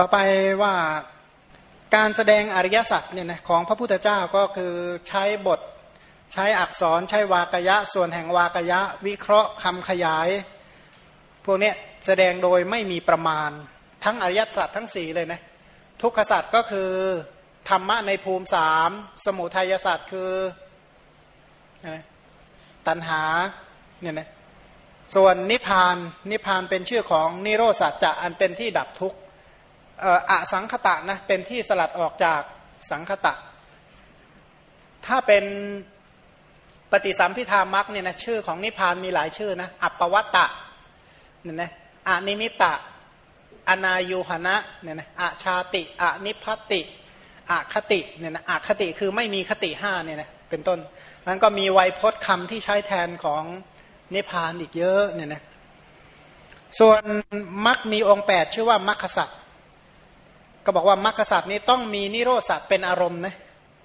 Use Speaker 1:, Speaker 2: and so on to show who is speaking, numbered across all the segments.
Speaker 1: ต่อไปว่าการแสดงอริยสัจเนี่ยนะของพระพุทธเจ้าก็คือใช้บทใช้อักษรใช้วากยะ ส่วนแห่งวากยะ วิเคราะห์คำขยาย พวกนี้แสดงโดยไม่มีประมาณ ทั้งอริยสัจทั้งสี่เลยนะทุกขสัจก็คือธรรมะในภูมิสามสมุทัยสัจคือตัณหาเนี่ยนะส่วนนิพพานนิพพานเป็นชื่อของนิโรสัจจะอันเป็นที่ดับทุกข์ อสังคตะนะเป็นที่สลัดออกจากสังคตะ ถ้าเป็นปฏิสัมพิธามักเนี่ยนะชื่อของนิพพานมีหลายชื่อนะอัปปวัตตะเนี่ยนะอนิมิตะอนายุหนะเนี่ยนะอาชาติอนิพัติอาคติเนี่ยนะอาคติคือไม่มีคติห้าเนี่ยนะเป็นต้นมันก็มีไวยพจน์คำที่ใช้แทนของนิพพานอีกเยอะเนี่ยนะส่วนมักมีองค์แปดชื่อว่ามัคคสัต ก็บอกว่ามัคคสัตนี้ต้องมีนิโรธสัตเป็นอารมณ์นะ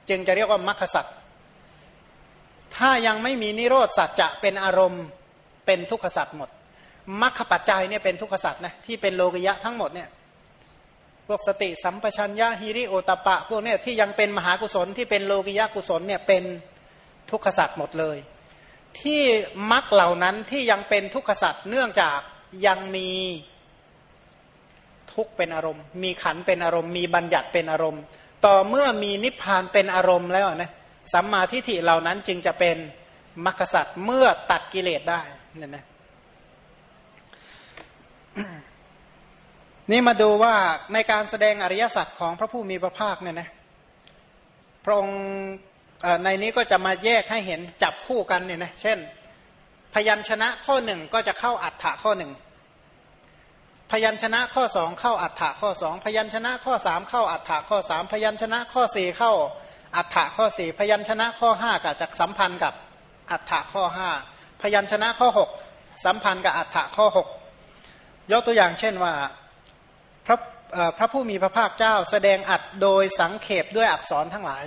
Speaker 1: จึงจะเรียกว่ามัคคสัตถ้ายังไม่มีนิโรธสัตจะเป็นอารมณ์เป็นทุกขสัตหมดมัคคปัจจัยเนี่ยเป็นทุกขสัตนะที่เป็นโลกยะทั้งหมดเนี่ยพวกสติสัมปชัญญะฮิริโอตปะ พวกเนี่ยที่ยังเป็นมหากุศลที่เป็นโลกิยะกุศลเนี่ยเป็นทุกขสัตว์หมดเลย ที่มรรคเหล่านั้นที่ยังเป็นทุกขสัตว์เนื่องจากยังมี ทุกเป็นอารมณ์ มีขันเป็นอารมณ์ มีบัญญัติเป็นอารมณ์ ต่อเมื่อมีนิพพานเป็นอารมณ์แล้วนะสัมมาทิฏฐิเหล่านั้นจึงจะเป็นมรรคสัตว์เมื่อตัดกิเลสได้เนี่ยนะนี่มาดูว่าในการแสดงอริยสัจของพระผู้มีพระภาคเนี่ยนะพระองค์ในนี้ก็จะมาแยกให้เห็นจับคู่กันเนี่ยนะเช่น พยัญชนะข้อหนึ่งก็จะเข้าอัฏฐะข้อหนึ่ง พยัญชนะข้อสองเข้าอัฏฐะข้อสองพยัญชนะข้อสามเข้าอัฏฐะข้อสามพยัญชนะข้อสี่เข้าอัฏฐะข้อสี่พยัญชนะข้อห้ากับจะสัมพันธ์กับอัฏฐะข้อห้าพยัญชนะข้อหกสัมพันธ์กับอัฏฐะข้อหกยกตัวอย่างเช่นว่าพระพระผู้มีพระภาคเจ้าแสดงอัดโดยสังเขปด้วยอักษรทั้งหลาย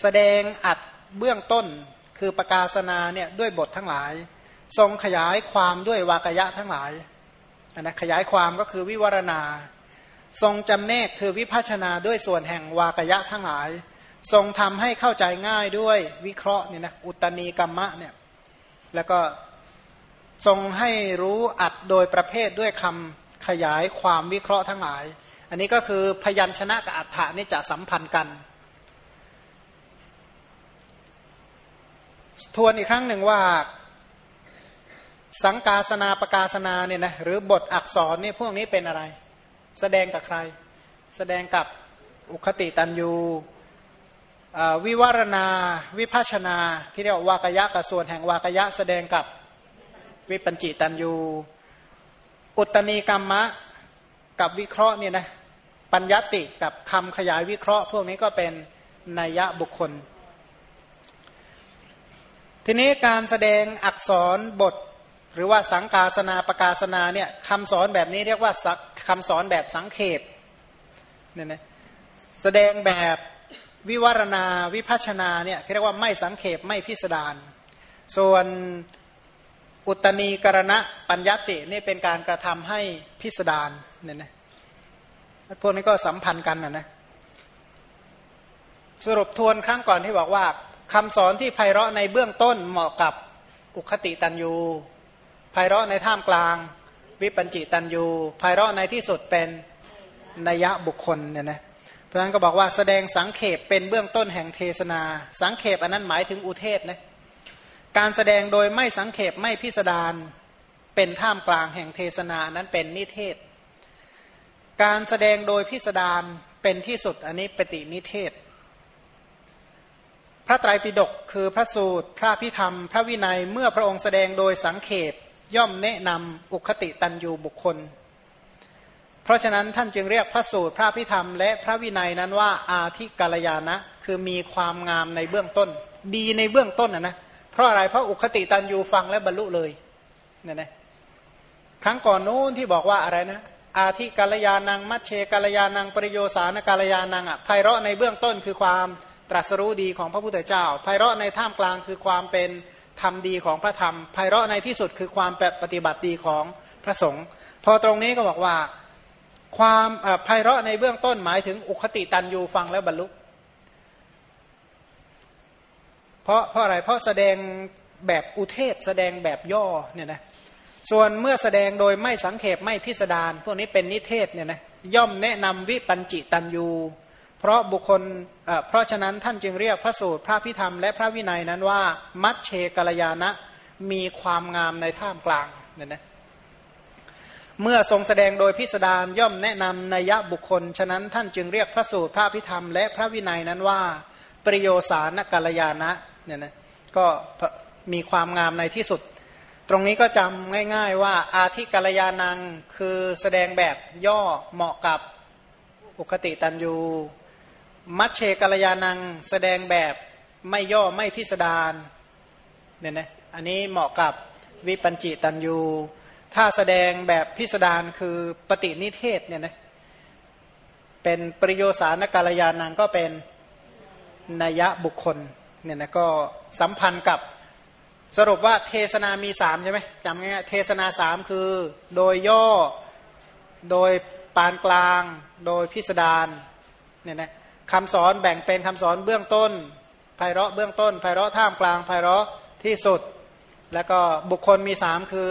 Speaker 1: แสดงอัดเบื้องต้นคือประกาศนาเนี่ยด้วยบททั้งหลาย ทรงขยายความด้วยวากยะทั้งหลาย นะขยายความก็คือวิวรณา ทรงจำแนกคือวิพัชนาด้วยส่วนแห่งวากยะทั้งหลาย ทรงทำให้เข้าใจง่ายด้วยวิเคราะห์เนี่ยนะอุตณีกรรมะเนี่ยแล้วก็ทรงให้รู้อัดโดยประเภทด้วยคำขยายความวิเคราะห์ทั้งหลาย อันนี้ก็คือพยัญชนะกับอัฏฐานี่จะสัมพันธ์กัน ทวนอีกครั้งหนึ่งว่า สังกาสนาประกาศนาเนี่ยนะหรือบทอักษรเนี่ยพวกนี้เป็นอะไร แสดงกับใคร แสดงกับอุคติตันยูวิวารณา วิภาชนา ที่เรียกวากยะกับส่วนแห่งวากยะแสดงกับวิปัญจิตันยูอุตณีกรรมะกับวิเคราะห์เนี่ยนะปัญญติกับคำขยายวิเคราะห์ พวกนี้ก็เป็นนัยยะบุคคล ทีนี้การแสดงอักษรบท หรือว่าสังกาสนาประกาศนาเนี่ยคำสอนแบบนี้เรียกว่าคำสอนแบบสังเขปเนี่ยนะแสดงแบบวิวารณาวิพัชนาเนี่ยเรียกว่าไม่สังเขปไม่พิสดารส่วนอุตณีกรณะปัญญตินี่เป็นการกระทำให้พิสดารเนี่ยนะพวกนี้ก็สัมพันธ์กันนะนะสรุปทวนครั้งก่อนที่บอกว่าคำสอนที่ไพเราะในเบื้องต้นเหมาะกับอุคติตันยู ไพเราะในท่ามกลาง วิปัญจิตันยูไพเราะในที่สุดเป็นนัยะบุคคลเนี่ยนะเพราะฉะนั้นก็บอกว่าแสดงสังเขปเป็นเบื้องต้นแห่งเทศนา สังเขปอันนั้นหมายถึงอุเทศนะการแสดงโดยไม่สังเขปไม่พิสดารเป็นท่ามกลางแห่งเทศนานั้นเป็นนิเทศ การแสดงโดยพิสดารเป็นที่สุดอันนี้ปฏินิเทศ พระไตรปิฎกคือพระสูตร พระพิธรรม พระวินัยเมื่อพระองค์แสดงโดยสังเขป ย่อมแนะนำอุคติตันยูบุคคล เพราะฉะนั้นท่านจึงเรียกพระสูตรพระพิธรรม และพระวินัยนั้นว่าอาทิกาลยานะ คือมีความงามในเบื้องต้น ดีในเบื้องต้นนะนะเพราะอะไรเพราะอุคติตันยูฟังแล้วบรรลุเลยเนี่ยนะครั้งก่อนนู้นที่บอกว่าอะไรนะ อาทิกาลยานัง มัชเชกาลยานังปริโยสานกาลยานังอะไพเราะในเบื้องต้นคือความตรัสรู้ดีของพระพุทธเจ้าไพเราะในท่ามกลางคือความเป็น ธรรมดีของพระธรรมไพเราะในที่สุดคือความปฏิบัติดีของพระสงฆ์พอตรงนี้ก็บอกว่าความไพเราะในเบื้องต้นหมายถึงอุคติตันยูฟังแล้วบรรลุเพราะเพราะอะไรเพราะแสดงแบบอุเทศแสดงแบบย่อเนี่ยนะส่วนเมื่อแสดงโดยไม่สังเขปไม่พิสดารพวกนี้เป็นนิเทศเนี่ยนะย่อมแนะนำวิปัญจิตันยู เพราะบุคคลเพราะฉะนั้นท่านจึงเรียกพระสูตรพระพิธรรมและพระวินัยนั้นว่า มัชเชกลยานะมีความงามในท่ามกลางเนี่ยนะเมื่อทรงแสดงโดยพิสดารย่อมแนะนำนัยบุคคล ฉะนั้นท่านจึงเรียกพระสูตรพระพิธรรมและพระวินัยนั้นว่า ปริโยสานกัลยาณะเนี่ยนะก็มีความงามในที่สุด ตรงนี้ก็จำง่ายๆว่าอาทิกัลยาณังคือแสดงแบบย่อเหมาะกับอุคติตันยู มัชเชกัลยาณังแสดงแบบไม่ย่อไม่พิสดารเนี่ยนะอันนี้เหมาะกับวิปัญจิตันยูถ้าแสดงแบบพิสดารคือปฏินิเทศเนี่ยนะเป็นปริโยสานกาลยานังก็เป็นนัยบุคคลเนี่ยนะก็สัมพันธ์กับสรุปว่าเทศนามีสามใช่ไหมจำง่ายๆเทศนาสามคือโดยย่อโดยปานกลาง โดยพิสดารเนี่ยนะ คำสอนแบ่งเป็นคำสอนเบื้องต้นไพเราะเบื้องต้นไพเราะท่ามกลางไพเราะที่สุด แล้วก็บุคคลมีสามคือ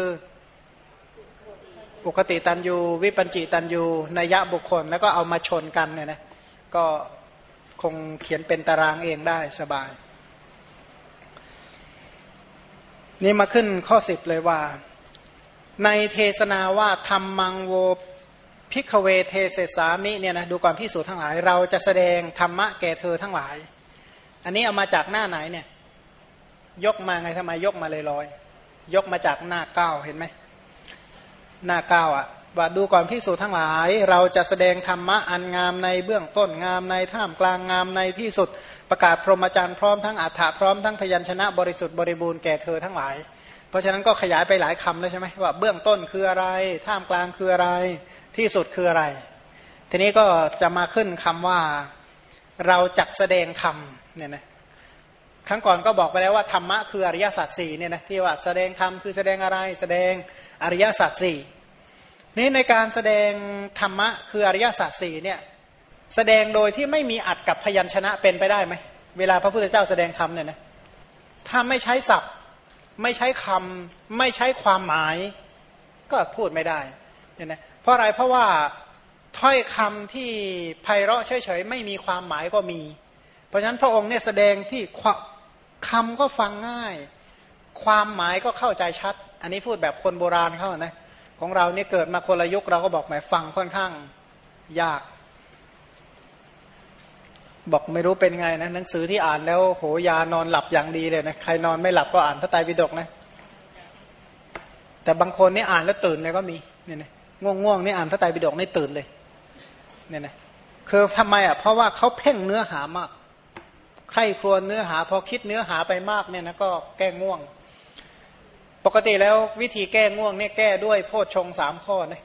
Speaker 1: ปกติตันยูวิปัญจิตันยูนัยยะบุคคลแล้วก็เอามาชนกันเนี่ยนะก็คงเขียนเป็นตารางเองได้สบาย นี่มาขึ้นข้อสิบเลยว่า ในเทศนาว่าธัมมังโว ภิกขเวเทเสสสามิเนี่ยนะดูก่อนภิกษุทั้งหลาย เราจะแสดงธรรมะแก่เธอทั้งหลาย อันนี้เอามาจากหน้าไหนเนี่ย ยกมาไงทำไมยกมาเลยลอยยกมาจากหน้าเก้าเห็นไหมหน้าเก้าอะว่าดูก่อนภิกษุทั้งหลาย เราจะแสดงธรรมะอันงามในเบื้องต้นงามในท่ามกลางงามในที่สุดประกาศพรหมจรรย์พร้อมทั้งอัฏฐะพร้อมทั้งพยัญชนะบริสุทธิ์บริบูรณ์แก่เธอทั้งหลาย เพราะฉะนั้นก็ขยายไปหลายคำแล้วใช่ไหมว่าเบื้องต้นคืออะไร ท่ามกลางคืออะไร ที่สุดคืออะไร ทีนี้ก็จะมาขึ้นคำว่าเราจักแสดงธรรมเนี่ยนะครั้งก่อนก็บอกไปแล้วว่าธรรมะคืออริยสัจสี่เนี่ยนะที่ว่าแสดงธรรมคือแสดงอะไรแสดงอริยสัจสี่นี้ในการแสดงธรรมะคืออริยสัจสี่เนี่ยแสดงโดยที่ไม่มีอัดกับพยัญชนะเป็นไปได้ไหมเวลาพระพุทธเจ้าแสดงธรรมเนี่ยนะถ้าไม่ใช้ศัพท์ ไม่ใช้คำไม่ใช้ความหมาย ก็พูดไม่ได้เนี่ยนะ ราะอะไรเพราะว่าถ้อยคำที่ไพเราะเฉยๆไม่มีความหมายก็มี เพราะฉะนั้นพระองค์เนี่ยแสดงที่คำก็ฟังง่าย ความหมายก็เข้าใจชัด อันนี้พูดแบบคนโบราณเขานะของเราเนี่ยเกิดมาคนละยุคเราก็บอกหมายฟังค่อนข้างยาก บอกไม่รู้เป็นไงนะหนังสือที่อ่านแล้วโหยานอนหลับอย่างดีเลยนะใครนอนไม่หลับก็อ่านพระไตรปิฎกนะ แต่บางคนนี่อ่านแล้วตื่นเลยก็มีเนี่ยนะ ง่วงง่วงนี่อ่านพระไตรปิฎกนี่ตื่นเลยเนี่ยนะคือทำไมอะเพราะว่าเขาเพ่งเนื้อหามากใครครวญเนื้อหาพอคิดเนื้อหาไปมากเนี่ยนะก็แก้ง่วง ปกติแล้ววิธีแก้ง่วงเนี่ยแก้ด้วยโพชฌงสามข้อนะ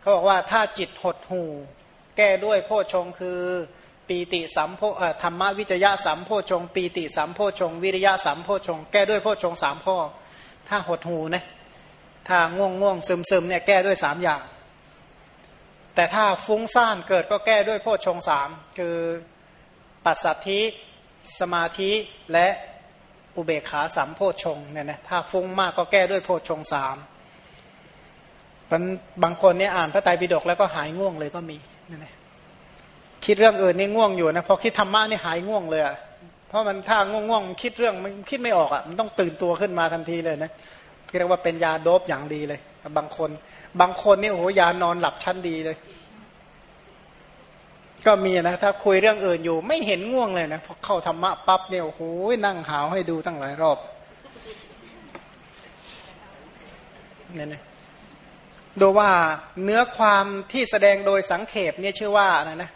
Speaker 1: เขาบอกว่าถ้าจิตหดหูแก้ด้วยโพชฌงคือปีติสัมโพธรรมวิจยะสัมโพชงปีติสัมโพชงวิริยะสัมโพชงแก้ด้วยโพชงสามข้อ ถ้าหดหูนะ ถ้าง่วงง่วงซึมซึมเนี่ยแก้ด้วยสามอย่าง แต่ถ้าฟุ้งซ่านเกิดก็แก้ด้วยโพชฌงสามคือปัสสัทธิสมาธิและอุเบกขาสามโพชฌงเนี่ยนะถ้าฟุ้งมากก็แก้ด้วยโพชฌงสามบางคนเนี่ยอ่านพระไตรปิฎกแล้วก็หายง่วงเลยก็มีเนี่ยนะคิดเรื่องอื่นนี่ง่วงอยู่นะพอคิดธรรมะนี่หายง่วงเลยอะ่ะเพราะมันถ้าง่วงง่วงคิดเรื่องมันคิดไม่ออกอะ่ะมันต้องตื่นตัวขึ้นมาทันทีเลยนะ เรียกว่าเป็นยาโดบอย่างดีเลย บางคน บางคนนี่โอ้โหยานอนหลับชั้นดีเลย ก็มีนะถ้าคุยเรื่องอื่นอยู่ ไม่เห็นง่วงเลยนะพอเข้าธรรมะปั๊บเนี่ยโอ้โหนั่งหาวให้ดูตั้งหลายรอบเนี่ยนะดูว่าเนื้อความที่แสดงโดยสังเขปเนี่ยชื่อว่านะนะ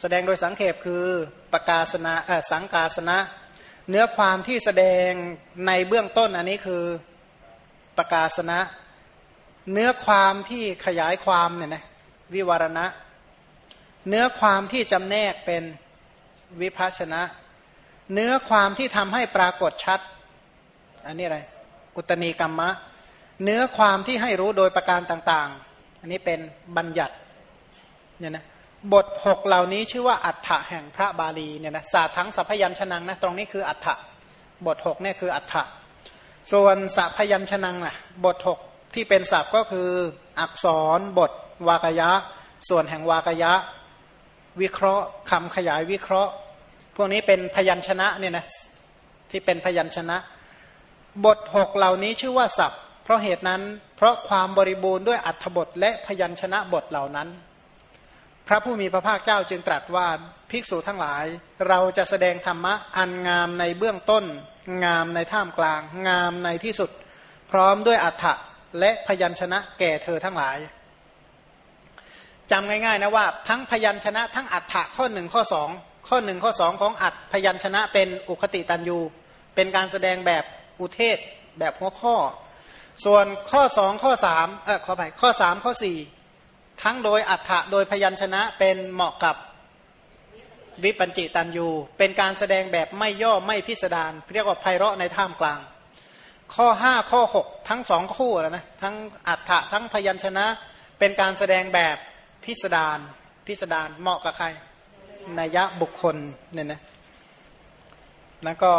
Speaker 1: แสดงโดยสังเขปคือประกาศนะสังกาสนะ เนื้อความที่แสดงในเบื้องต้นอันนี้คือ ประกาศนะ เนื้อความที่ขยายความเนี่ยนะวิวารณะ เนื้อความที่จำแนกเป็นวิภัชนะ เนื้อความที่ทำให้ปรากฏชัด อันนี้อะไร อุตณีกรรมะ เนื้อความที่ให้รู้โดยประการต่างๆ อันนี้เป็นบัญญัติเนี่ยนะบทหกเหล่านี้ชื่อว่าอัฏฐะแห่งพระบาลีเนี่ยนะศาสตร์ทั้งสัพยัญชนะนะตรงนี้คืออัฏฐะบทหกเนี่ยคืออัฏฐะ ส่วนสัพยัญชนะนะบทหกที่เป็นศัพท์ก็คืออักษรบท วากยะ ส่วนแห่งวากยะ วิเคราะห์คำขยายวิเคราะห์ พวกนี้เป็นพยัญชนะเนี่ยนะที่เป็นพยัญชนะ บทหกเหล่านี้ชื่อว่าศัพท์ เพราะเหตุนั้นเพราะความบริบูรณ์ด้วยอัธบทและพยัญชนะบทเหล่านั้น พระผู้มีพระภาคเจ้าจึงตรัสว่าภิกษุทั้งหลาย เราจะแสดงธรรมะอันงามในเบื้องต้น งามในท่ามกลาง งามในที่สุด พร้อมด้วยอัฏฐะและพยัญชนะแก่เธอทั้งหลายจำง่ายๆนะว่า ทั้งพยัญชนะทั้งอัฏฐะข้อหนึ่งข้อสองข้อหนึ่งข้อสองของอัฏพยัญชนะเป็นอุคติตันยู เป็นการแสดงแบบอุเทศแบบหัวข้อ ส่วนข้อสองข้อสามเออขอไปข้อสามข้อสี่ ทั้งโดยอัฏฐะโดยพยัญชนะเป็นเหมาะกับวิปัญจิตันยูเป็นการแสดงแบบไม่ย่อไม่พิสดารเรียกว่าไพเราะในท่ามกลาง ข้อห้าข้อหกทั้งสองคู่แล้วนะทั้งอัฏฐะทั้งพยัญชนะ เป็นการแสดงแบบพิสดารพิสดารเหมาะกับใครนัยะบุคคลเนี่ยนะแล้วก็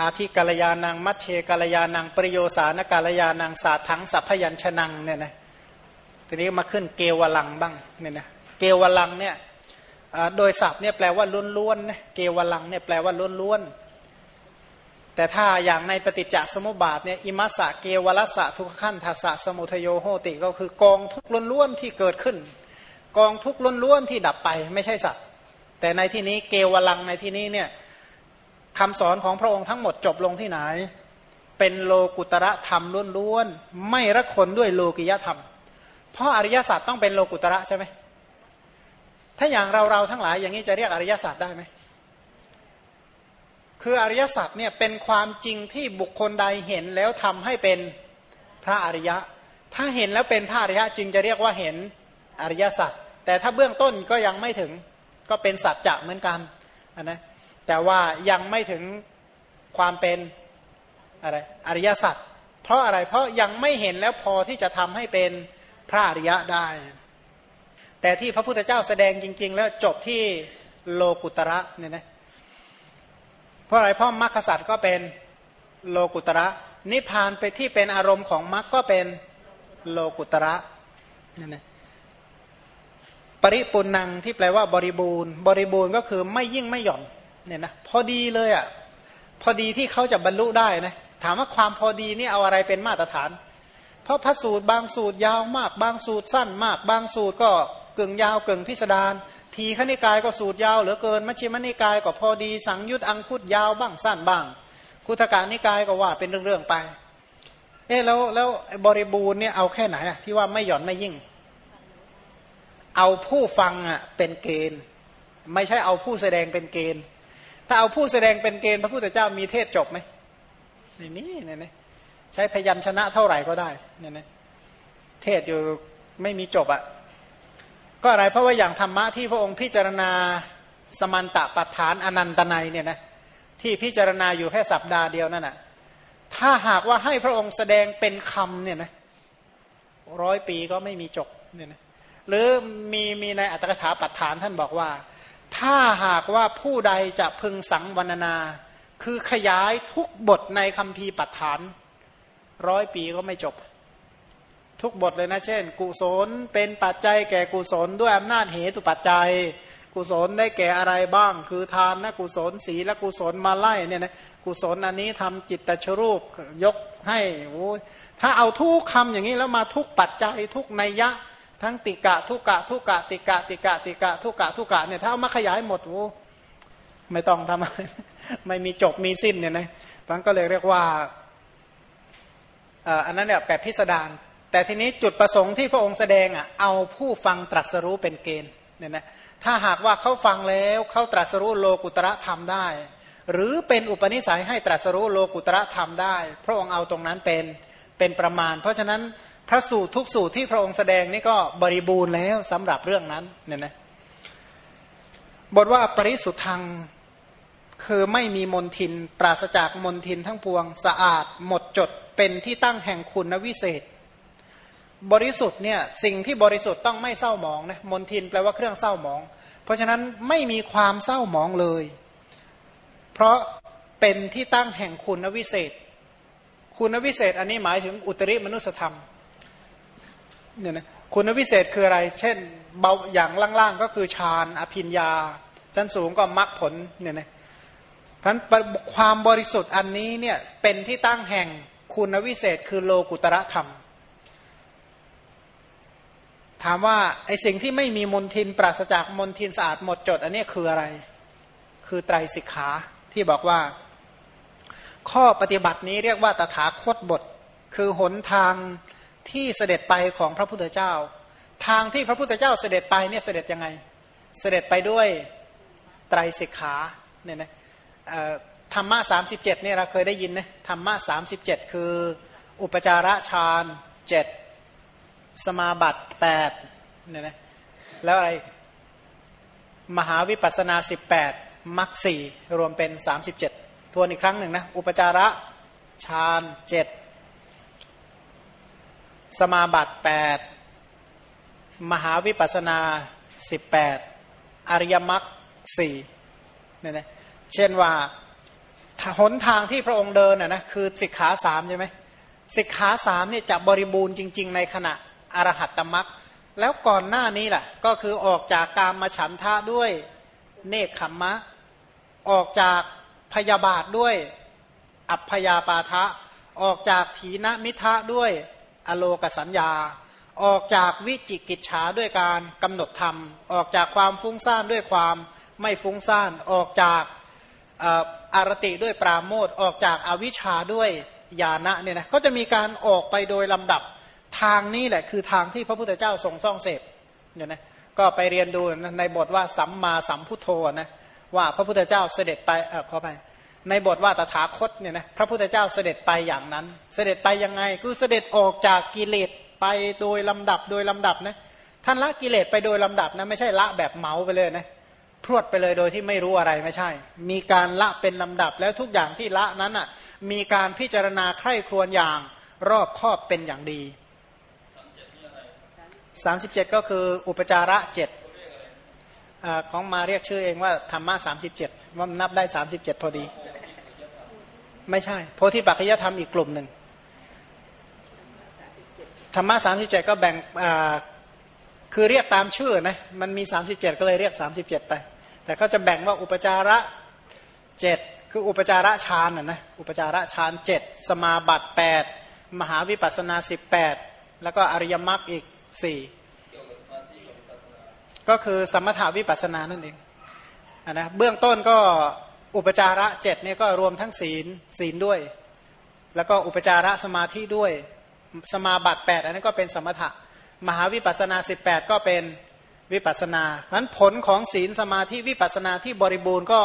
Speaker 1: อาทิกาลยานังมัชเชกาลยานังปริโยสานกาลยานังสาถังสัพพยัญชนังเนี่ยนะ ทีนี้มาขึ้นเกวลังบ้างเนี่ยนะเกวลังเนี่ยโดยศัพท์เนี่ยแปลว่าล้วนๆนะเกวลังเนี่ยแปลว่าล้วนๆแต่ถ้าอย่างในปฏิจจสมุปบาทเนี่ยอิมัสสะเกวลสะทุกขั้นทัสสะสมุทโยโหติก็คือกองทุกล้วนๆที่เกิดขึ้น กองทุกล้วนๆที่ดับไปไม่ใช่สัตว์แต่ในที่นี้เกวลังในที่นี้เนี่ยคำสอนของพระองค์ทั้งหมดจบลงที่ไหน เป็นโลกุตระธรรมล้วนๆไม่รักคนด้วยโลกิยธรรม เพราะอริยสัจต้องเป็นโลกุตระใช่ไหมถ้าอย่างเราเราทั้งหลายอย่างนี้จะเรียกอริยสัจได้ไหมคืออริยสัจเนี่ยเป็นความจริงที่บุคคลใดเห็นแล้วทำให้เป็นพระอริยะ ถ้าเห็นแล้วเป็นพระอริยะจึงจะเรียกว่าเห็นอริยสัจแต่ถ้าเบื้องต้นก็ยังไม่ถึงก็เป็นสัจจะเหมือนกันนะแต่ว่ายังไม่ถึงความเป็นอะไรอริยสัจเพราะอะไรเพราะยังไม่เห็นแล้วพอที่จะทำให้เป็น พระอริยะได้ แต่ที่พระพุทธเจ้าแสดงจริง ๆ แล้วจบที่โลกุตระเนี่ยนะเพราะอะไรเพราะมรรคสัตว์ก็เป็นโลกุตระ นิพพานไปที่เป็นอารมณ์ของมรรคก็เป็นโลกุตระเนี่ยนะปริปุนังที่แปลว่าบริบูรณ์ บริบูรณ์ก็คือไม่ยิ่งไม่หย่อนเนี่ยนะพอดีเลยอะ่ะพอดีที่เขาจะบรรลุได้นะถามว่าความพอดีนี่เอาอะไรเป็นมาตรฐาน ราะพระสูตรบางสูตรยาวมาก บางสูตรสั้นมาก บางสูตรก็กึ่งยาวกึ่งพิสดารทีขณิกายก็สูตรยาวเหลือเกินมัชฌิมนิกายก็พอดีสังยุตอังคุตยาวบ้างสั้นบ้างคุตการนิกายก็ว่าเป็นเรื่องๆไป เอ๊แล้วแล้วบริบูรณ์เนี่ยเอาแค่ไหนอะที่ว่าไม่หย่อนไม่ยิ่ง เอาผู้ฟังอะเป็นเกณฑ์ ไม่ใช่เอาผู้แสดงเป็นเกณฑ์ ถ้าเอาผู้แสดงเป็นเกณฑ์ พระพุทธเจ้ามีเทศจบไหมนี่นี่เนี่ย ใช้พยัญชนะเท่าไหร่ก็ได้เนี่ยนะเทศอยู่ไม่มีจบอะก็อะไรเพราะว่าอย่างธรรมะที่พระองค์พิจารณาสมันตะปัฏฐานอนันตนัยเนี่ยนะที่พิจารณาอยู่แค่สัปดาห์เดียวนั่นน่ะถ้าหากว่าให้พระองค์แสดงเป็นคำเนี่ยนะร้อยปีก็ไม่มีจบเนี่ยนะหรือมีมีในอัตถกถาปัฏฐานท่านบอกว่า ถ้าหากว่าผู้ใดจะพึงสังวรรณนา คือขยายทุกบทในคำพีปัฏฐาน ร้อยปีก็ไม่จบ ทุกบทเลยนะ เช่น กุศลเป็นปัจจัยแก่กุศลด้วยอำนาจเหตุปัจจัย กุศลได้แก่อะไรบ้าง คือทานนะกุศลศีลกุศลมาไล่เนี่ยนะกุศลอันนี้ทำจิตตชรูปยกให้โอ้ถ้าเอาทุกคำอย่างนี้แล้วมาทุกปัจจัยทุกนัยยะ ทั้งติกะทุกะทุกะ ติกะ ติกะ ติกะ ทุกะทุกะเนี่ยถ้าเอามาขยายหมดโอ้ไม่ต้องทำไม่มีจบมีสิ้นเนี่ยนะมันก็เลยเรียกว่า อันนั้นเนี่ยแบบพิสดารแต่ทีนี้จุดประสงค์ที่พระองค์แสดงอะเอาผู้ฟังตรัสรู้เป็นเกณฑ์เนี่ยนะถ้าหากว่าเขาฟังแล้วเขาตรัสรู้โลกุตระธรรมได้ หรือเป็นอุปนิสัยให้ตรัสรู้โลกุตระธรรมได้ พระองค์เอาตรงนั้นเป็นเป็นประมาณ เพราะฉะนั้นพระสูตรทุกสูตรที่พระองค์แสดงนี่ก็บริบูรณ์แล้วสำหรับเรื่องนั้นเนี่ยนะบทว่าปริสุทธัง คือไม่มีมนทิน ปราศจากมนทินทั้งปวง สะอาด หมดจดเป็นที่ตั้งแห่งคุณวิเศษ บริสุทธิ์เนี่ยสิ่งที่บริสุทธิ์ต้องไม่เศร้าหมองนะมนทินแปลว่าเครื่องเศร้าหมอง เพราะฉะนั้นไม่มีความเศร้าหมองเลย เพราะเป็นที่ตั้งแห่งคุณวิเศษ คุณวิเศษ อันนี้หมายถึงอุตริมนุสธรรมเนี่ยนะคุณวิเศษคืออะไร เช่น เบาอย่างล่างๆก็คือฌานอภิญญาชั้นสูงก็มรรคผลเนี่ยนะ พันความบริสุทธิ์อันนี้เนี่ยเป็นที่ตั้งแห่งคุณวิเศษคือโลกุตระธรรม ถามว่าไอสิ่งที่ไม่มีมนทินปราศจากมนทินสะอาดหมดจด อันนี้คืออะไร คือไตรสิกขาที่บอกว่า ข้อปฏิบัตินี้เรียกว่าตถาคตบท คือหนทางที่เสด็จไปของพระพุทธเจ้า ทางที่พระพุทธเจ้าเสด็จไปเนี่ยเสด็จยังไง เสด็จไปด้วยไตรสิกขาเนี่ยนะ ธรรมะสามสิบเจ็ดเนี่ยเราเคยได้ยินนะธรรมะสามสิบเจ็ดคืออุปจาระฌานเจ็ดสมาบัติแปดเนี่ยนะแล้วอะไรมหาวิปัสนาสิบแปดมรรคสี่รวมเป็นสามสิบเจ็ดทวนอีกครั้งหนึ่งนะอุปจาระฌานเจ็ดสมาบัติแปดมหาวิปัสนาสิบแปดอริยมรรคสี่เนี่ยนะ เช่นว่าหนทางที่พระองค์เดินนะนะคือสิกขาสามใช่ไหมสิกขาสามเนี่ยจะบริบูรณ์จริง ๆ ในขณะอรหัตตมรักแล้วก่อนหน้านี้แหละก็คือออกจากการมาฉันทะด้วยเนคขมมะ ออกจากพยาบาทด้วย อัพยาปาทะ ออกจากถีนมิทะด้วยอโลกสัญญา ออกจากวิจิกิจฉาด้วยการกำหนดธรรม ออกจากความฟุ้งซ่านด้วยความไม่ฟุ้งซ่าน ออกจาก อารติด้วยปราโมทออกจากอาวิชชาด้วยญาณะเนี่ยนะก็จะมีการออกไปโดยลำดับทางนี้แหละ คือทางที่พระพุทธเจ้าทรงซ่องเสพเนี่ยนะก็ไปเรียนดูในบทว่าสัมมาสัมพุทโธนะว่าพระพุทธเจ้าเสด็จไปเออขอไปในบทว่าตถาคตเนี่ยนะพระพุทธเจ้าเสด็จไปอย่างนั้น เสด็จไปยังไงคือเสด็จออกจากกิเลสไปโดยลำดับโดยลำดับนะท่านละกิเลสไปโดยลำดับนะไม่ใช่ละแบบเมาไปเลยนะ พรวดไปเลยโดยที่ไม่รู้อะไรไม่ใช่ มีการละเป็นลำดับแล้วทุกอย่างที่ละนั้นอะมีการพิจารณาใคร่ครวญอย่างรอบครอบเป็นอย่างดีสามสิบเจ็ดก็คืออุปจาระเจ็ดของมาเรียกชื่อเองว่าธรรมะสามสิบเจ็ดว่านับได้สามสิบเจ็ดพอดี ไม่ใช่โพธิปัจจยธรรมอีกกลุ่มหนึ่งธรรมะสามสิบเจ็ดก็แบ่ง คือเรียกตามชื่อนะมันมีสามสิบเจ็ดก็เลยเรียกสามสิบเจ็ดไป แต่เขาจะแบ่งว่าอุปจาระเจ็ดคืออุปจาระฌานนะนะอุปจาระฌานเจ็ดสมาบัติแปดมหาวิปัสนาสิบแปดแล้วก็อริยมรรคอีกสี่ก็คือสมถาวิปัสนานั่นเองอนนะเบื้องต้นก็อุปจาระเจ็ดเนี่ยก็รวมทั้งศีลศีลด้วย แล้วก็อุปจาระสมาธิด้วย สมาบัติแปดอันนั้นก็เป็นสมถะ มหาวิปัสสนาสิบแปดก็เป็นวิปัสสนานั้นผลของศีลสมาธิวิปัสสนาที่บริบูรณ์ก็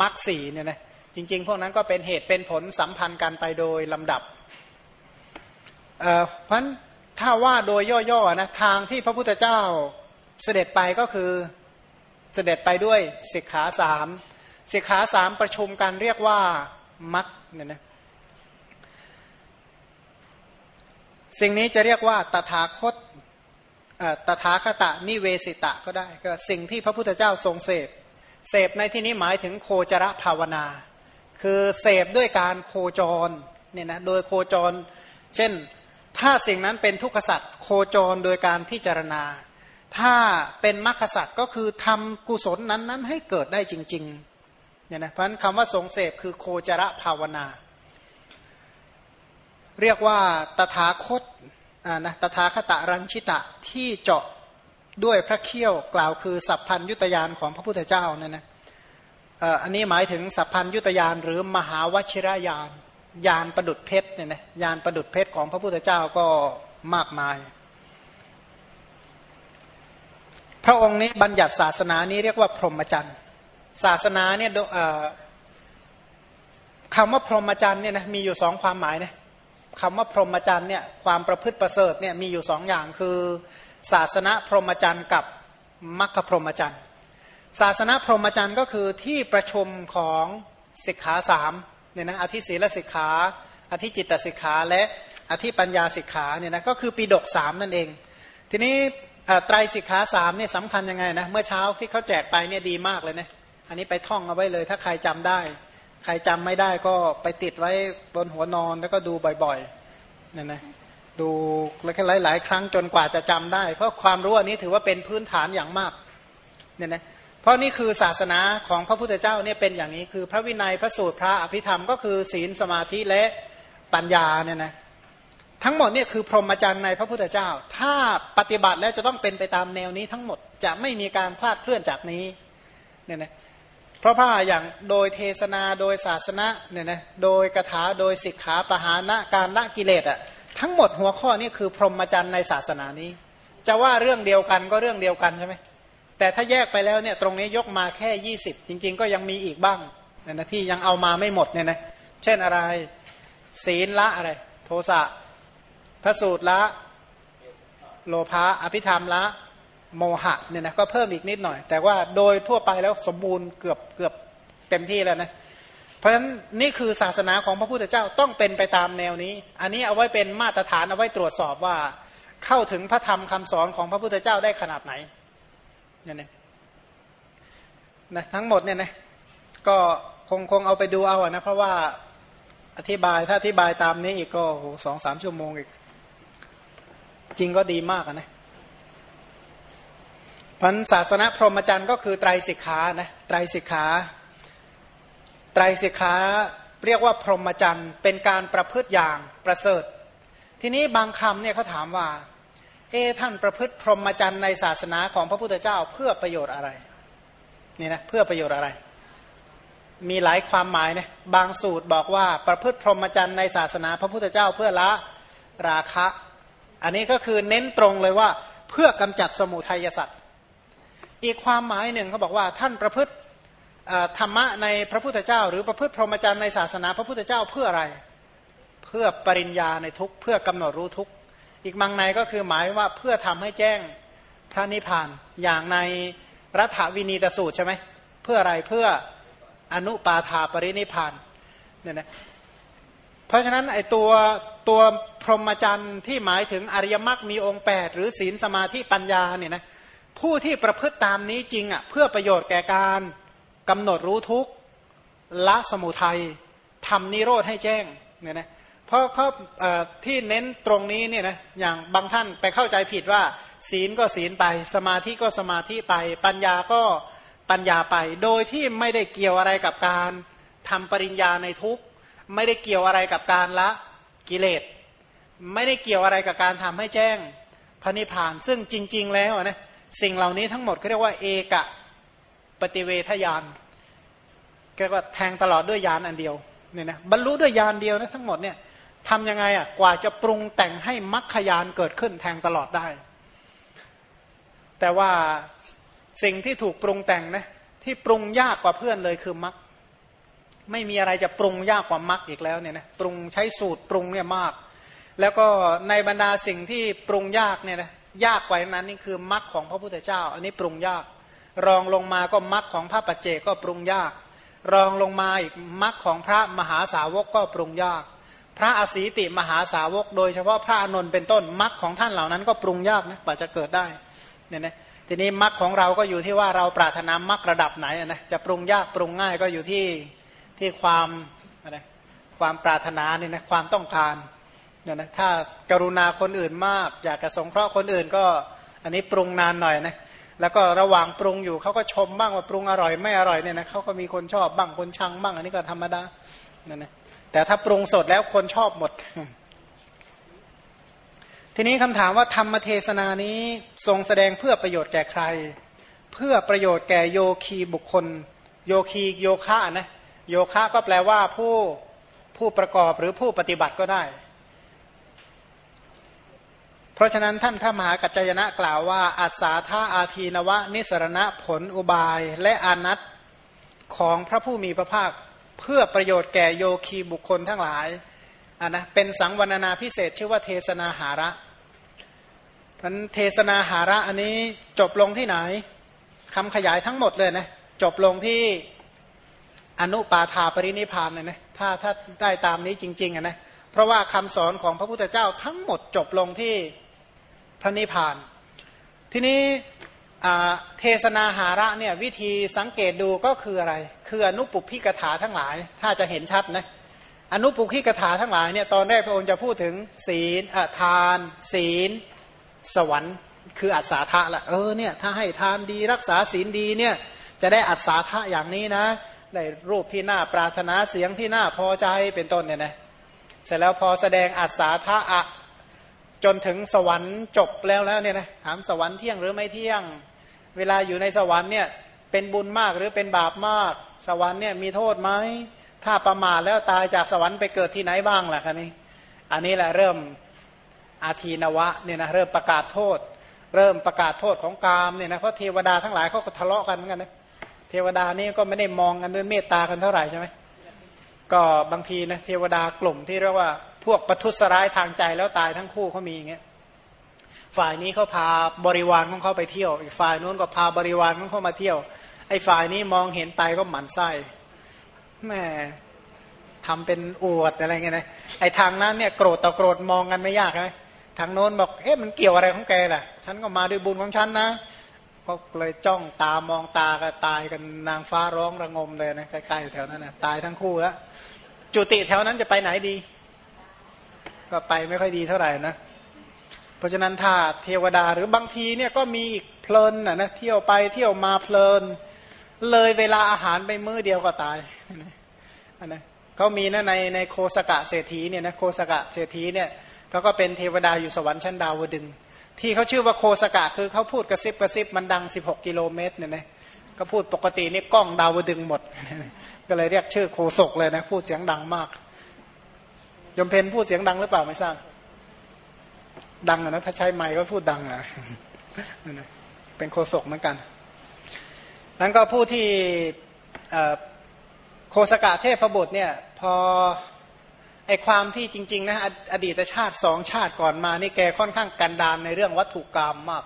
Speaker 1: มรรคสีเนี่ยนะจริง ๆ พวกนั้นก็เป็นเหตุเป็นผลสัมพันธ์กันไปโดยลำดับเพราะฉะนั้นถ้าว่าโดยย่อๆนะทางที่พระพุทธเจ้าเสด็จไปก็คือเสด็จไปด้วยสิกขาสามสิกขาสามประชุมกันเรียกว่ามัคเนี่ยนะสิ่งนี้จะเรียกว่าตถาคต ตถาคตะนิเวสิตะก็ได้ ก็สิ่งที่พระพุทธเจ้าทรงเสพ เสพในที่นี้หมายถึงโคจรภาวนา คือเสพด้วยการโคจรเนี่ยนะโดยโคจร เช่นถ้าสิ่งนั้นเป็นทุกขสัตว์โคจรโดยการพิจารณา ถ้าเป็นมรรคสัตว์ก็คือทำกุศลนั้นนั้นให้เกิดได้จริงๆเนี่ยนะเพราะฉะนั้นคำว่าทรงเสพคือโคจรภาวนา เรียกว่าตถาคต นะตถาคตรัญชิตะที่เจาะด้วยพระเขี้ยวกล่าวคือสัพพัญยุตยานของพระพุทธเจ้านี่ยนะอันนี้หมายถึงสัพพัญยุตยานหรือมหาวชิรยานยานประดุดเพชรเนี่ยนะยานประดุดเพชรของพระพุทธเจ้าก็มากมาย พระองค์นี้บัญญัติศาสนานี้เรียกว่าพรหมจรรย์ศาสนาเนี่ยคำว่าพรหมจรรย์เนี่ยนะมีอยู่สองความหมายนะ คำว่าพรหมจรรย์เนี่ยความประพฤติประเสริฐเนี่ยมีอยู่สองอย่างคือ ศาสนาพรหมจรรย์กับมรรคพรหมจรรย์ศาสนาพรหมจรรย์ก็คือที่ประชุมของสิกขาสามเนี่ยนะอธิศีลสิกขา อธิจิตสิกขาและอธิปัญญาสิกขาเนี่ยนะก็คือปีดกสามนั่นเอง ทีนี้ไตรสิกขาสามเนี่ยสำคัญยังไงนะเมื่อเช้าที่เขาแจกไปเนี่ยดีมากเลยนะอันนี้ไปท่องเอาไว้เลย ถ้าใครจำได้ ใครจำไม่ได้ก็ไปติดไว้บนหัวนอนแล้วก็ดูบ่อยๆเนี่ยนะดูแล้วหลายๆ ครั้งจนกว่าจะจำได้ เพราะความรู้อันนี้ถือว่าเป็นพื้นฐานอย่างมากเนี่ยนะเพราะนี่คือศาสนาของพระพุทธเจ้าเนี่ยเป็นอย่างนี้คือพระวินัยพระสูตรพระอภิธรรมก็คือศีลสมาธิและปัญญาเนี่ยนะทั้งหมดเนี่ยคือพรหมจรรย์ในพระพุทธเจ้า ถ้าปฏิบัติแล้วจะต้องเป็นไปตามแนวนี้ทั้งหมดจะไม่มีการพลาดเคลื่อนจากนี้เนี่ยนะ เพราะว่าอย่างโดยเทศนาโดยศาสนาเนี่ยนะโดยกถาโดยสิกขาปหานะการละกิเลสอะทั้งหมดหัวข้อนี้คือพรหมจรรย์ในศาสนานี้ จะว่าเรื่องเดียวกันก็เรื่องเดียวกันใช่ไหมแต่ถ้าแยกไปแล้วเนี่ยตรงนี้ยกมาแค่ 20 จริง ๆ ก็ยังมีอีกบ้างเนี่ยนะที่ยังเอามาไม่หมดเนี่ยนะเช่นอะไรศีลละอะไร โทสะพระสูตรละ โลภะอภิธรรมละ โมหะเนี่ยนะก็เพิ่มอีกนิดหน่อย แต่ว่าโดยทั่วไปแล้วสมบูรณ์เกือบเกือบเต็มที่แล้วนะเพราะฉะนั้นนี่คือศาสนาของพระพุทธเจ้าต้องเป็นไปตามแนวนี้ อันนี้เอาไว้เป็นมาตรฐานเอาไว้ตรวจสอบว่า เข้าถึงพระธรรมคำสอนของพระพุทธเจ้าได้ขนาดไหนเนี่ยนะนะทั้งหมดเนี่ยนะก็คงคงเอาไปดูเอาอะนะเพราะว่าอธิบายถ้าอธิบายตามนี้อีกก็โหสองสามชั่วโมงอีก จริงก็ดีมากนะ พันศาสนาพรหมจรรย์ก็คือไตรสิกขานะไตรสิกขาไตรสิกขาเรียกว่าพรหมจรรย์เป็นการประพฤติอย่างประเสริฐ ทีนี้บางคำเนี่ยเขาถามว่า เอท่านประพฤติพรหมจรรย์ในศาสนาของพระพุทธเจ้าเพื่อประโยชน์อะไรนี่นะเพื่อประโยชน์อะไร มีหลายความหมายนะบางสูตรบอกว่าประพฤติพรหมจรรย์ในศาสนาพระพุทธเจ้าเพื่อละราคะ อันนี้ก็คือเน้นตรงเลยว่าเพื่อกำจัดสมุทัยสัตว์ อีกความหมายหนึ่งเขาบอกว่าท่านประพฤติธรรมะในพระพุทธเจ้า หรือประพฤติพรหมจรรย์ในศาสนาพระพุทธเจ้าเพื่ออะไร เพื่อปริญญาในทุกเพื่อกำหนดรู้ทุกอีกมังในก็คือหมายว่าเพื่อทำให้แจ้งพระนิพพานอย่างในรัฐวินีตสูตรใช่ไหมเพื่ออะไรเพื่ออนุปาธาปรินิพานเนี่ยนะเพราะฉะนั้นไอตัวตัวพรหมจรรย์ที่หมายถึงอริยมรรคมีองค์ 8 หรือศีลสมาธิปัญญาเนี่ยนะ ผู้ที่ประพฤติตามนี้จริงอะเพื่อประโยชน์แก่การกำหนดรู้ทุกละสมุทัยทำนิโรธให้แจ้งเนี่ยนะเพราะเขาที่เน้นตรงนี้เนี่ยนะอย่างบางท่านไปเข้าใจผิดว่า ศีลก็ศีลไป สมาธิก็สมาธิไป ปัญญาก็ปัญญาไป โดยที่ไม่ได้เกี่ยวอะไรกับการทำปริญญาในทุกไม่ได้เกี่ยวอะไรกับการละกิเลส ไม่ได้เกี่ยวอะไรกับการทำให้แจ้งพระนิพพาน ซึ่งจริง ๆ แล้วนะ สิ่งเหล่านี้ทั้งหมดเขาเรียกว่าเอกะปฏิเวทยานเรียกว่าแทงตลอดด้วยยานอันเดียวเนี่ยนะบรรลุด้วยยานเดียวนะทั้งหมดเนี่ยทำยังไงอะกว่าจะปรุงแต่งให้มรรคยานเกิดขึ้นแทงตลอดได้ แต่ว่าสิ่งที่ถูกปรุงแต่งนะที่ปรุงยากกว่าเพื่อนเลยคือมรรคไม่มีอะไรจะปรุงยากกว่ามรรคอีกแล้วเนี่ยนะปรุงใช้สูตรปรุงเนี่ยมาก แล้วก็ในบรรดาสิ่งที่ปรุงยากเนี่ยนะ ยากกว่านั้นนี่คือมรรคของพระพุทธเจ้า อันนี้ปรุงยาก รองลงมาก็มรรคของพระปัจเจกก็ปรุงยาก รองลงมาอีกมรรคของพระมหาสาวกก็ปรุงยาก พระอสีติมหาสาวก โดยเฉพาะพระอนนท์เป็นต้นมรรคของท่านเหล่านั้นก็ปรุงยากนะกว่าจะเกิดได้เนี่ยนะทีนี้มรรคของเราก็อยู่ที่ว่าเราปรารถนามรรคระดับไหนนะจะปรุงยากปรุงง่ายก็อยู่ที่ที่ความอะไรความปรารถนาเนี่ยนะความต้องการ เนี่ยนะถ้ากรุณาคนอื่นมาก อยากจะสงเคราะห์คนอื่นก็ อันนี้ปรุงนานหน่อยนะแล้วก็ระหว่างปรุงอยู่เขาก็ชมบ้างว่าปรุงอร่อยไม่อร่อยเนี่ยนะเขาก็มีคนชอบบ้างคนชังบ้าง อันนี้ก็ธรรมดานั่นนะแต่ถ้าปรุงสดแล้วคนชอบหมด ทีนี้คำถามว่าธรรมเทศนานี้ทรงแสดงเพื่อประโยชน์แก่ใคร เพื่อประโยชน์แก่โยคีบุคคล โยคีโยคะนะโยคะก็แปลว่าผู้ผู้ประกอบหรือผู้ปฏิบัติก็ได้ เพราะฉะนั้นท่านพระมหากัจจยนะกล่าวว่าอาสาธาอาทีนวะ นิสรณะผลอุบาย และอนัตของพระผู้มีพระภาคเพื่อประโยชน์แก่โยคีบุคคลทั้งหลายอ่านะเป็นสังวรณาพิเศษชื่อว่าเทศนาหาระนั้นเทศนาหาระอันนี้จบลงที่ไหนคำขยายทั้งหมดเลยนะจบลงที่อนุปาธาปรินิพานเลยนะถ้าถ้าได้ตามนี้จริงๆอะนะเพราะว่าคำสอนของพระพุทธเจ้าทั้งหมดจบลงที่ พระนิพพาน ทีนี้เทศนาหาระเนี่ยวิธีสังเกตดูก็คืออะไร คืออนุปุพิกถาทั้งหลาย ถ้าจะเห็นชัดนะอนุปุพิกถาทั้งหลายเนี่ยตอนแรกพระองค์จะพูดถึงศีลทาน ศีล สวรรค์ คืออัศาธาละเออเนี่ยถ้าให้ทานดีรักษาศีลดีเนี่ยจะได้อัศาธาอย่างนี้นะได้รูปที่น่าปรารถนาเสียงที่น่าพอใจเป็นต้นเนี่ยนะเสร็จแล้วพอแสดงอัศาธาอะ จนถึงสวรรค์จบแล้วแล้วเนี่ยนะถามสวรรค์เที่ยงหรือไม่เที่ยง เวลาอยู่ในสวรรค์เนี่ยเป็นบุญมากหรือเป็นบาปมาก สวรรค์เนี่ยมีโทษไหมถ้าประมาทแล้วตายจากสวรรค์ไปเกิดที่ไหนบ้างล่ะคะนี่อันนี้แหละเริ่มอาทีนวะเนี่ยนะเริ่มประกาศโทษ เริ่มประกาศโทษของกามเนี่ยนะเพราะเทวดาทั้งหลายเขาก็ทะเลาะกันเหมือนกันนะเทวดานี่ก็ไม่ได้มองกันด้วยเมตตากันเท่าไหร่ใช่ไหมก็บางทีนะเทวดากลุ่มที่เรียกว่า พวกประทุษร้ายทางใจแล้วตายทั้งคู่เขามีอย่างเงี้ยฝ่ายนี้เขาพาบริวารของเขาไปเที่ยว อีกฝ่ายนู้นก็พาบริวารของเขามาเที่ยว ไอ้ฝ่ายนี้มองเห็นไปก็หมันไส้แม่ทำเป็นอวดอะไรเงี้ยนะไอ้ทางนั้นเนี่ยโกรธต่อโกรธมองกันไม่ยากไหมทางโน้นบอกเอ๊ะมันเกี่ยวอะไรของแกล่ะ ฉันก็มาด้วยบุญของฉันนะ ก็เลยจ้องตามองตาก็ตายกันนางฟ้าร้องระงมเลยนะใกล้ๆแถวนั้นนะตายทั้งคู่แล้วจุติแถวนั้นจะไปไหนดี ก็ไปไม่ค่อยดีเท่าไหร่นะ เพราะฉะนั้นถ้าเทวดาหรือบางทีเนี่ยก็มีอีกเพลินนะนะเที่ยวไปเที่ยวมาเพลิน เลยเวลาอาหารไปมื้อเดียวก็ตายนะเขามีนะในในโคสกะเศรษฐีเนี่ยนะโคสกะเศรษฐีเนี่ยเขาก็เป็นเทวดาอยู่สวรรค์ชั้นดาวดึง ที่เขาชื่อว่าโคสกะคือเขาพูดกระซิบกระซิบมันดัง 16 กิโลเมตรเนี่ยนะก็พูดปกตินี่กล้องดาวดึงหมด ก็เลยเรียกชื่อโคศกเลยนะพูดเสียงดังมาก ยมเพนพูดเสียงดังหรือเปล่าไม่ทราบดังนะถ้าใช้ไมค์ก็พูดดังอะเป็นโคศกเหมือนกันนั้นก็ผู้ที่โคสกะเทพบุตรเนี่ยพอไอความที่จริงๆนะอดีตชาติสองชาติก่อนมานี่แกค่อนข้างกันดานในเรื่องวัตถุกรรมมาก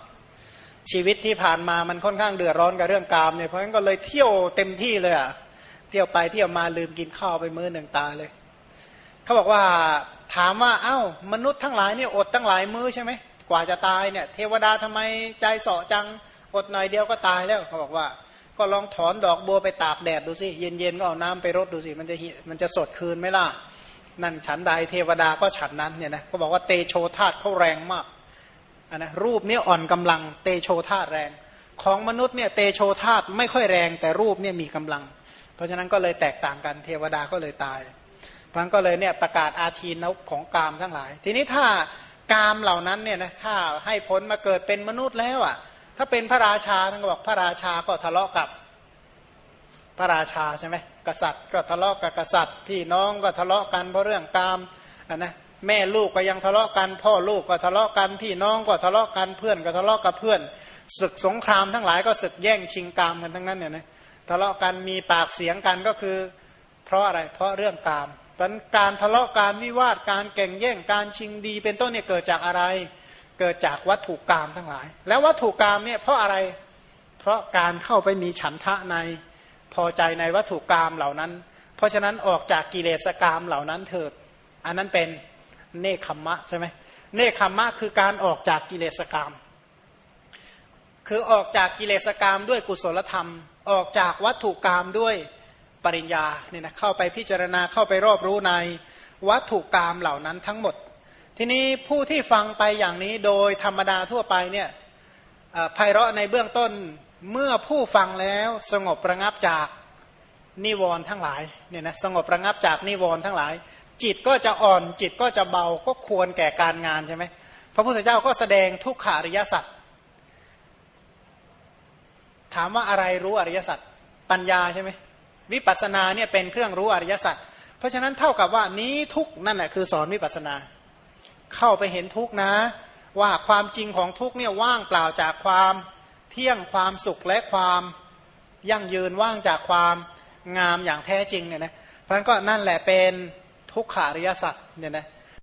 Speaker 1: ชีวิตที่ผ่านมามันค่อนข้างเดือดร้อนกับเรื่องกามเนี่ยเพราะงั้นก็เลยเที่ยวเต็มที่เลยอะเที่ยวไปเที่ยวมาลืมกินข้าวไปมื้อหนึ่งตาเลย เขาบอกว่าถามว่าเอา้ามนุษย์ทั้งหลายเนี่ยอดตั้งหลายมื้อใช่ไหมกว่าจะตายเนี่ยเทวดาทำไมใจเสาะจังอดหน่อยเดียวก็ตายแล้วเขาบอกว่า ก็ลองถอนดอกบัวไปตากแดดดูสิเย็นๆก็เอาน้ำไปรดดูสิมันจะมันจะสดคืนไหมล่ะนั่นฉันใดเทวดาก็ฉันนั้นเนี่ยนะก็บอกว่าเตโชธาตเขาแรงมากนนะรูปนี้อ่อนกำลังเตโชธาตแรง ของมนุษย์เนี่ยเตโชธาตไม่ค่อยแรงแต่รูปเนี่ยมีกำลัง เพราะฉะนั้นก็เลยแตกต่างกันเทวดาก็เลยตาย พันก็เลยเนี่ยประกาศอาทีนของกามทั้งหลาย ทีนี้ถ้ากามเหล่านั้นเนี่ยนะถ้าให้ผลมาเกิดเป็นมนุษย์แล้วอะ ถ้าเป็นพระราชาท่านก็บอกพระราชาก็ทะเลาะกับพระราชาใช่ไหมกษัตริย์ก็ทะเลาะกับกษัตริย์พี่น้องก็ทะเลาะกันเพราะเรื่องกามนะแม่ลูกก็ยังทะเลาะกัน พ่อลูกก็ทะเลาะกันพี่น้องก็ทะเลาะกันเพื่อนก็ทะเลาะกับเพื่อนศึกสงครามทั้งหลายก็ศึกแย่งชิงกามกันทั้งนั้นเนี่ยนะทะเลาะกันมีปากเสียงกันก็คือ เพราะอะไรเพราะเรื่องกาม เป็นการทะเลาะการวิวาทการแก่งแย่งการชิงดี เป็นต้นเนี่ยเกิดจากอะไร เกิดจากวัตถุกรรมทั้งหลาย แล้ววัตถุกรรมเนี่ยเพราะอะไร เพราะการเข้าไปมีฉันทะในพอใจในวัตถุกรรมเหล่านั้น เพราะฉะนั้นออกจากกิเลสกรรมเหล่านั้นเถิด อันนั้นเป็นเนคขมมะใช่ไหมเนคขมมะคือการออกจากกิเลสกรรม คือออกจากกิเลสกรรมด้วยกุศลธรรม ออกจากวัตถุกรรมด้วย ปริญญาเนี่ยนะเข้าไปพิจารณาเข้าไปรอบรู้ในวัตถุกรรมเหล่านั้นทั้งหมด ทีนี้ผู้ที่ฟังไปอย่างนี้โดยธรรมดาทั่วไปเนี่ยไพเราะในเบื้องต้นเมื่อผู้ฟังแล้วสงบระงับจากนิวรณ์ทั้งหลายเนี่ยนะสงบระงับจากนิวรณ์ทั้งหลาย จิตก็จะอ่อนจิตก็จะเบาก็ควรแก่การงานใช่ไหมพระพุทธเจ้าก็แสดงทุกขาริยสัจถามว่าอะไรรู้อริยสัจปัญญาใช่ไหม วิปัสสนาเนี่ยเป็นเครื่องรู้อริยสัจเพราะฉะนั้นเท่ากับว่านี้ทุกนั่นแหละคือสอนวิปัสสนา เข้าไปเห็นทุกนะ ว่าความจริงของทุกเนี่ยว่างเปล่าจากความเที่ยงความสุขและความยั่งยืนว่างจากความงามอย่างแท้จริงเนี่ยนะเพราะฉะนั้นก็นั่นแหละเป็นทุกขาริยสัจเนี่ยนะ